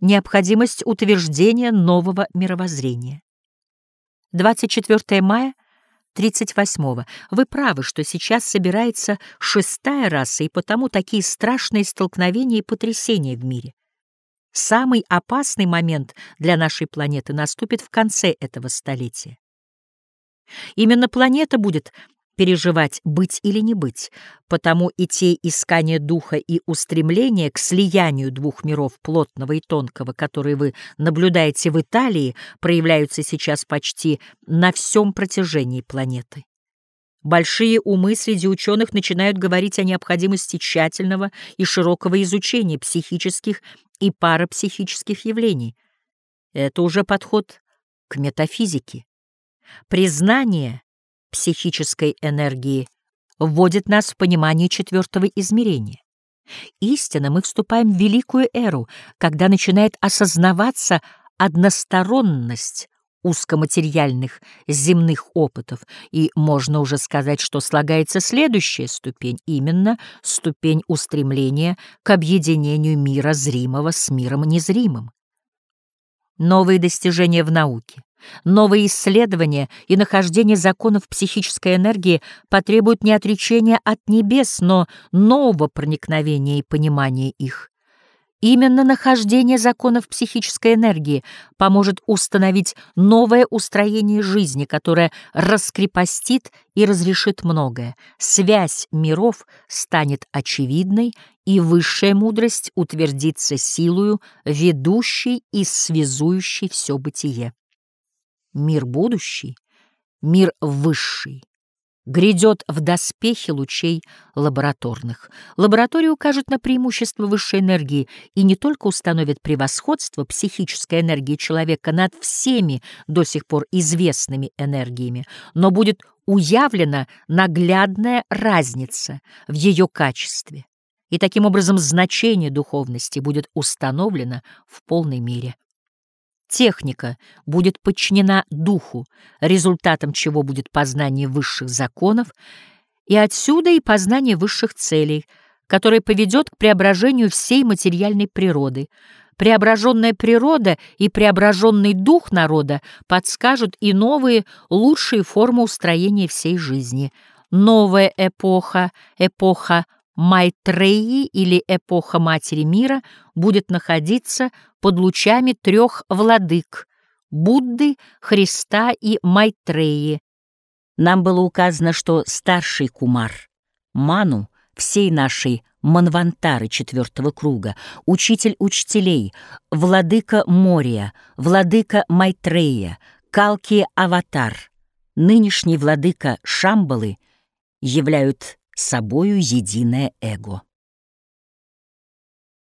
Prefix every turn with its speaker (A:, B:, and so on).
A: необходимость утверждения нового мировоззрения. 24 мая 38 Вы правы, что сейчас собирается шестая раса, и потому такие страшные столкновения и потрясения в мире. Самый опасный момент для нашей планеты наступит в конце этого столетия. Именно планета будет переживать быть или не быть, потому и те искания духа и устремления к слиянию двух миров плотного и тонкого, которые вы наблюдаете в Италии, проявляются сейчас почти на всем протяжении планеты. Большие умы среди ученых начинают говорить о необходимости тщательного и широкого изучения психических и парапсихических явлений. Это уже подход к метафизике. Признание психической энергии вводит нас в понимание четвертого измерения. Истинно мы вступаем в великую эру, когда начинает осознаваться односторонность узкоматериальных земных опытов, и можно уже сказать, что слагается следующая ступень, именно ступень устремления к объединению мира зримого с миром незримым. Новые достижения в науке, Новые исследования и нахождение законов психической энергии потребуют не отречения от небес, но нового проникновения и понимания их. Именно нахождение законов психической энергии поможет установить новое устроение жизни, которое раскрепостит и разрешит многое. Связь миров станет очевидной, и высшая мудрость утвердится силою, ведущей и связующей все бытие мир будущий, мир высший, грядет в доспехе лучей лабораторных. Лаборатория укажет на преимущество высшей энергии и не только установит превосходство психической энергии человека над всеми до сих пор известными энергиями, но будет уявлена наглядная разница в ее качестве, и таким образом значение духовности будет установлено в полной мере. Техника будет подчинена духу, результатом чего будет познание высших законов, и отсюда и познание высших целей, которое поведет к преображению всей материальной природы. Преображенная природа и преображенный дух народа подскажут и новые, лучшие формы устроения всей жизни. Новая эпоха, эпоха Майтреи или эпоха Матери Мира будет находиться под лучами трех владык — Будды, Христа и Майтреи. Нам было указано, что старший Кумар, Ману, всей нашей Манвантары четвертого круга, учитель учителей, владыка Мория, владыка Майтрея, Калки Аватар, нынешний владыка Шамбалы являют собою единое эго.